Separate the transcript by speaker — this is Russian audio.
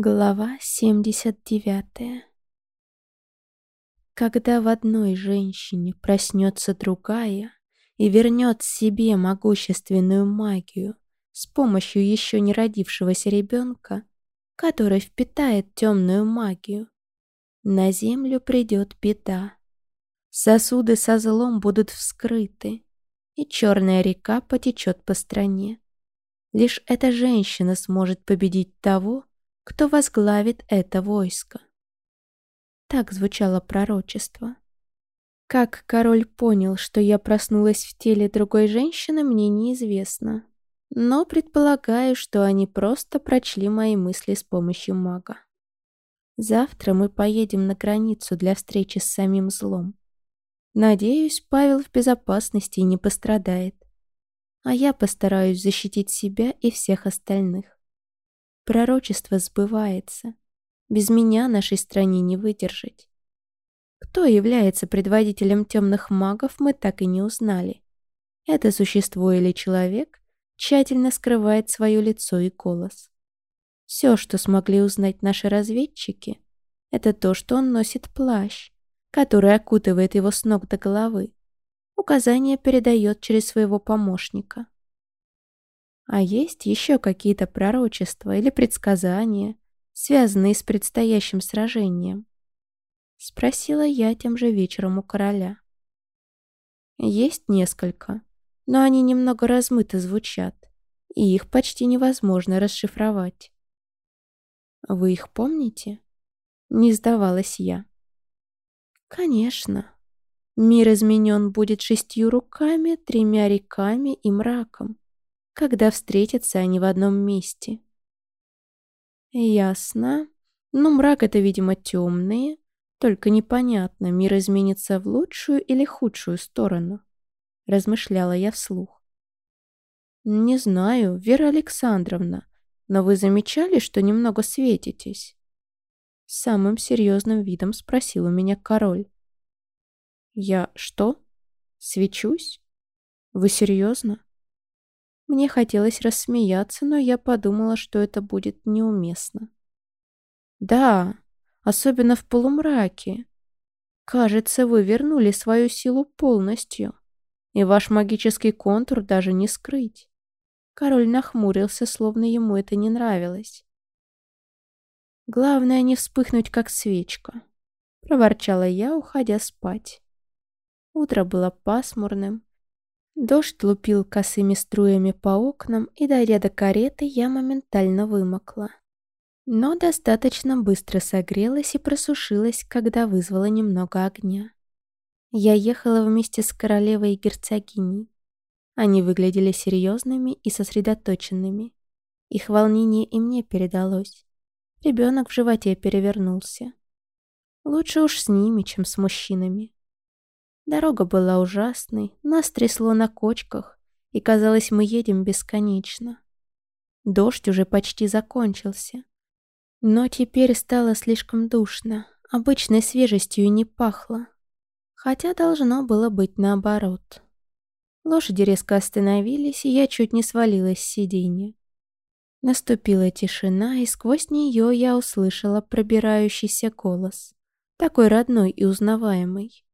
Speaker 1: Глава 79 Когда в одной женщине проснется другая и вернет себе могущественную магию с помощью еще не родившегося ребенка, который впитает темную магию, на землю придет беда. Сосуды со злом будут вскрыты, и черная река потечет по стране. Лишь эта женщина сможет победить того, кто возглавит это войско. Так звучало пророчество. Как король понял, что я проснулась в теле другой женщины, мне неизвестно. Но предполагаю, что они просто прочли мои мысли с помощью мага. Завтра мы поедем на границу для встречи с самим злом. Надеюсь, Павел в безопасности и не пострадает. А я постараюсь защитить себя и всех остальных. Пророчество сбывается. Без меня нашей стране не выдержать. Кто является предводителем темных магов, мы так и не узнали. Это существо или человек тщательно скрывает свое лицо и голос. Все, что смогли узнать наши разведчики, это то, что он носит плащ, который окутывает его с ног до головы. Указание передает через своего помощника. А есть еще какие-то пророчества или предсказания, связанные с предстоящим сражением? Спросила я тем же вечером у короля. Есть несколько, но они немного размыто звучат, и их почти невозможно расшифровать. Вы их помните? Не сдавалась я. Конечно. Мир изменен будет шестью руками, тремя реками и мраком когда встретятся они в одном месте. Ясно. Ну, мрак это, видимо, темные. Только непонятно, мир изменится в лучшую или худшую сторону. Размышляла я вслух. Не знаю, Вера Александровна, но вы замечали, что немного светитесь? Самым серьезным видом спросил у меня король. Я что? Свечусь? Вы серьезно? Мне хотелось рассмеяться, но я подумала, что это будет неуместно. «Да, особенно в полумраке. Кажется, вы вернули свою силу полностью, и ваш магический контур даже не скрыть». Король нахмурился, словно ему это не нравилось. «Главное не вспыхнуть, как свечка», — проворчала я, уходя спать. Утро было пасмурным, Дождь лупил косыми струями по окнам, и, до кареты, я моментально вымокла. Но достаточно быстро согрелась и просушилась, когда вызвала немного огня. Я ехала вместе с королевой и герцогиней. Они выглядели серьезными и сосредоточенными. Их волнение и мне передалось. Ребенок в животе перевернулся. Лучше уж с ними, чем с мужчинами. Дорога была ужасной, нас трясло на кочках, и казалось, мы едем бесконечно. Дождь уже почти закончился. Но теперь стало слишком душно, обычной свежестью не пахло. Хотя должно было быть наоборот. Лошади резко остановились, и я чуть не свалилась с сиденья. Наступила тишина, и сквозь нее я услышала пробирающийся голос, такой родной и узнаваемый.